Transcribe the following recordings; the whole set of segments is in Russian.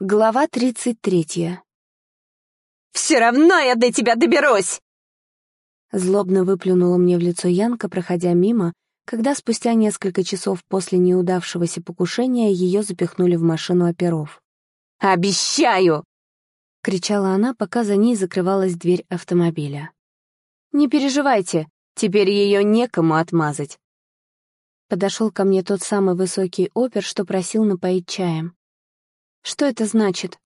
Глава тридцать третья. «Все равно я до тебя доберусь!» Злобно выплюнула мне в лицо Янка, проходя мимо, когда спустя несколько часов после неудавшегося покушения ее запихнули в машину оперов. «Обещаю!» — кричала она, пока за ней закрывалась дверь автомобиля. «Не переживайте, теперь ее некому отмазать». Подошел ко мне тот самый высокий опер, что просил напоить чаем. Что это значит?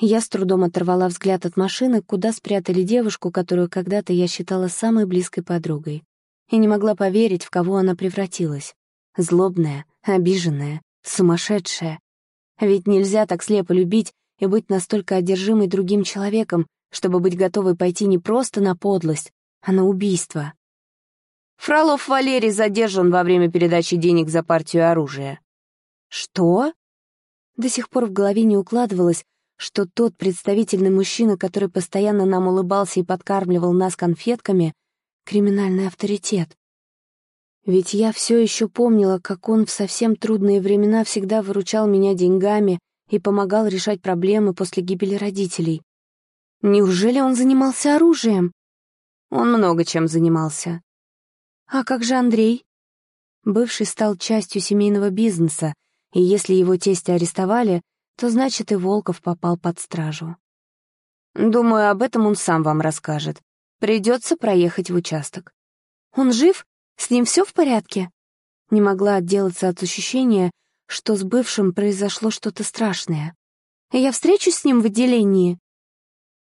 Я с трудом оторвала взгляд от машины, куда спрятали девушку, которую когда-то я считала самой близкой подругой. И не могла поверить, в кого она превратилась. Злобная, обиженная, сумасшедшая. Ведь нельзя так слепо любить и быть настолько одержимой другим человеком, чтобы быть готовой пойти не просто на подлость, а на убийство. Фролов Валерий задержан во время передачи денег за партию оружия. Что? До сих пор в голове не укладывалось, что тот представительный мужчина, который постоянно нам улыбался и подкармливал нас конфетками, — криминальный авторитет. Ведь я все еще помнила, как он в совсем трудные времена всегда выручал меня деньгами и помогал решать проблемы после гибели родителей. Неужели он занимался оружием? Он много чем занимался. А как же Андрей? Бывший стал частью семейного бизнеса, и если его тестя арестовали, то значит и Волков попал под стражу. Думаю, об этом он сам вам расскажет. Придется проехать в участок. Он жив? С ним все в порядке? Не могла отделаться от ощущения, что с бывшим произошло что-то страшное. Я встречусь с ним в отделении?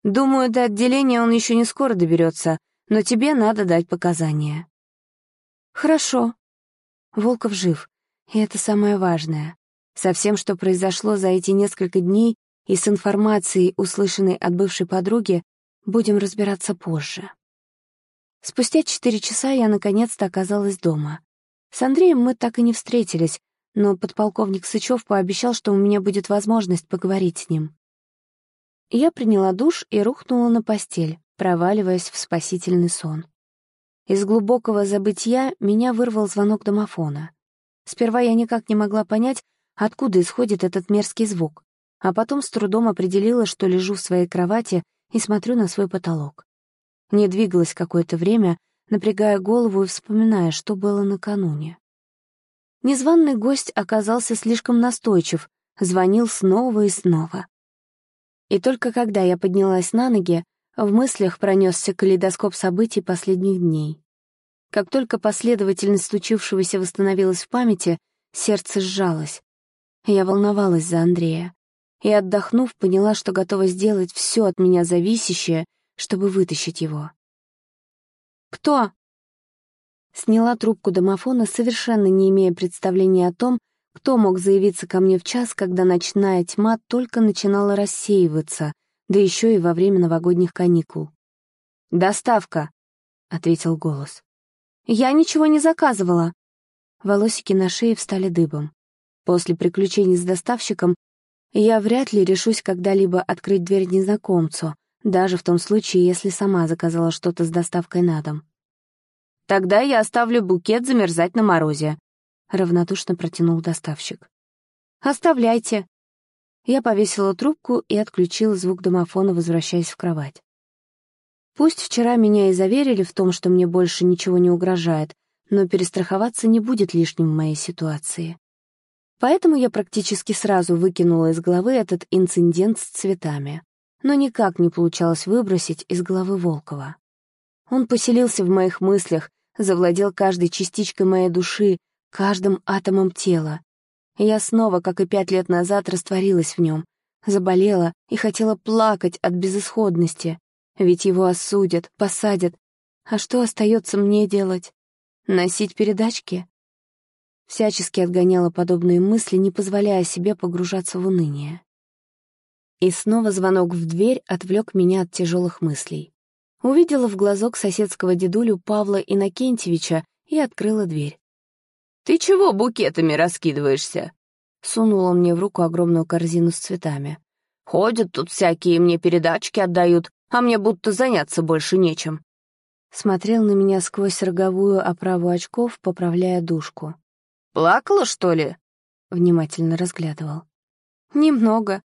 Думаю, до отделения он еще не скоро доберется, но тебе надо дать показания. Хорошо. Волков жив. И это самое важное. Со всем, что произошло за эти несколько дней, и с информацией, услышанной от бывшей подруги, будем разбираться позже. Спустя четыре часа я наконец-то оказалась дома. С Андреем мы так и не встретились, но подполковник Сычев пообещал, что у меня будет возможность поговорить с ним. Я приняла душ и рухнула на постель, проваливаясь в спасительный сон. Из глубокого забытья меня вырвал звонок домофона. Сперва я никак не могла понять, откуда исходит этот мерзкий звук, а потом с трудом определила, что лежу в своей кровати и смотрю на свой потолок. Не двигалась какое-то время, напрягая голову и вспоминая, что было накануне. Незваный гость оказался слишком настойчив, звонил снова и снова. И только когда я поднялась на ноги, в мыслях пронесся калейдоскоп событий последних дней. Как только последовательность случившегося восстановилась в памяти, сердце сжалось. Я волновалась за Андрея. И, отдохнув, поняла, что готова сделать все от меня зависящее, чтобы вытащить его. «Кто?» Сняла трубку домофона, совершенно не имея представления о том, кто мог заявиться ко мне в час, когда ночная тьма только начинала рассеиваться, да еще и во время новогодних каникул. «Доставка», — ответил голос. «Я ничего не заказывала». Волосики на шее встали дыбом. После приключений с доставщиком я вряд ли решусь когда-либо открыть дверь незнакомцу, даже в том случае, если сама заказала что-то с доставкой на дом. «Тогда я оставлю букет замерзать на морозе», — равнодушно протянул доставщик. «Оставляйте». Я повесила трубку и отключила звук домофона, возвращаясь в кровать. Пусть вчера меня и заверили в том, что мне больше ничего не угрожает, но перестраховаться не будет лишним в моей ситуации. Поэтому я практически сразу выкинула из головы этот инцидент с цветами. Но никак не получалось выбросить из головы Волкова. Он поселился в моих мыслях, завладел каждой частичкой моей души, каждым атомом тела. я снова, как и пять лет назад, растворилась в нем, заболела и хотела плакать от безысходности, ведь его осудят, посадят. А что остается мне делать? Носить передачки? Всячески отгоняла подобные мысли, не позволяя себе погружаться в уныние. И снова звонок в дверь отвлек меня от тяжелых мыслей. Увидела в глазок соседского дедулю Павла Иннокентьевича и открыла дверь. «Ты чего букетами раскидываешься?» Сунула мне в руку огромную корзину с цветами. «Ходят тут всякие, мне передачки отдают, а мне будто заняться больше нечем». Смотрел на меня сквозь роговую оправу очков, поправляя дужку. «Плакала, что ли?» Внимательно разглядывал. «Немного».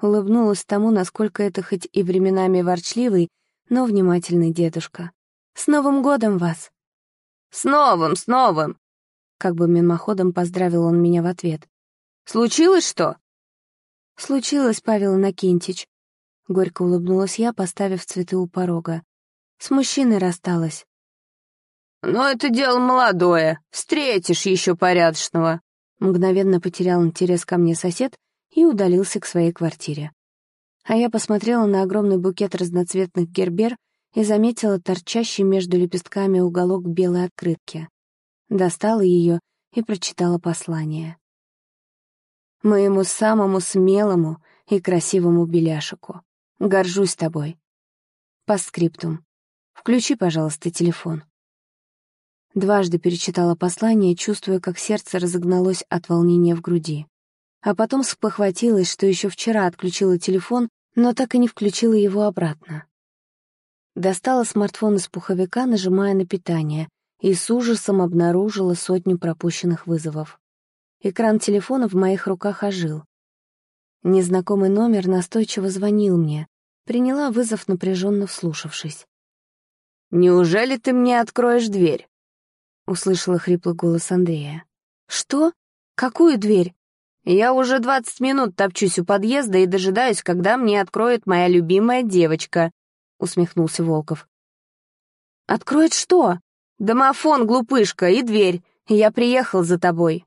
Улыбнулась тому, насколько это хоть и временами ворчливый, но внимательный дедушка. «С Новым годом вас!» «С новым, с новым!» Как бы мимоходом поздравил он меня в ответ. «Случилось что?» «Случилось, Павел Иннокентич». Горько улыбнулась я, поставив цветы у порога. «С мужчиной рассталась». «Но это дело молодое. Встретишь еще порядочного». Мгновенно потерял интерес ко мне сосед и удалился к своей квартире. А я посмотрела на огромный букет разноцветных гербер и заметила торчащий между лепестками уголок белой открытки. Достала ее и прочитала послание. «Моему самому смелому и красивому беляшику. Горжусь тобой. По скриптум. Включи, пожалуйста, телефон». Дважды перечитала послание, чувствуя, как сердце разогналось от волнения в груди. А потом спохватилась, что еще вчера отключила телефон, но так и не включила его обратно. Достала смартфон из пуховика, нажимая на питание, и с ужасом обнаружила сотню пропущенных вызовов. Экран телефона в моих руках ожил. Незнакомый номер настойчиво звонил мне. Приняла вызов, напряженно вслушавшись. «Неужели ты мне откроешь дверь?» — услышала хриплый голос Андрея. «Что? Какую дверь?» «Я уже двадцать минут топчусь у подъезда и дожидаюсь, когда мне откроет моя любимая девочка», — усмехнулся Волков. «Откроет что?» «Домофон, глупышка, и дверь. Я приехал за тобой».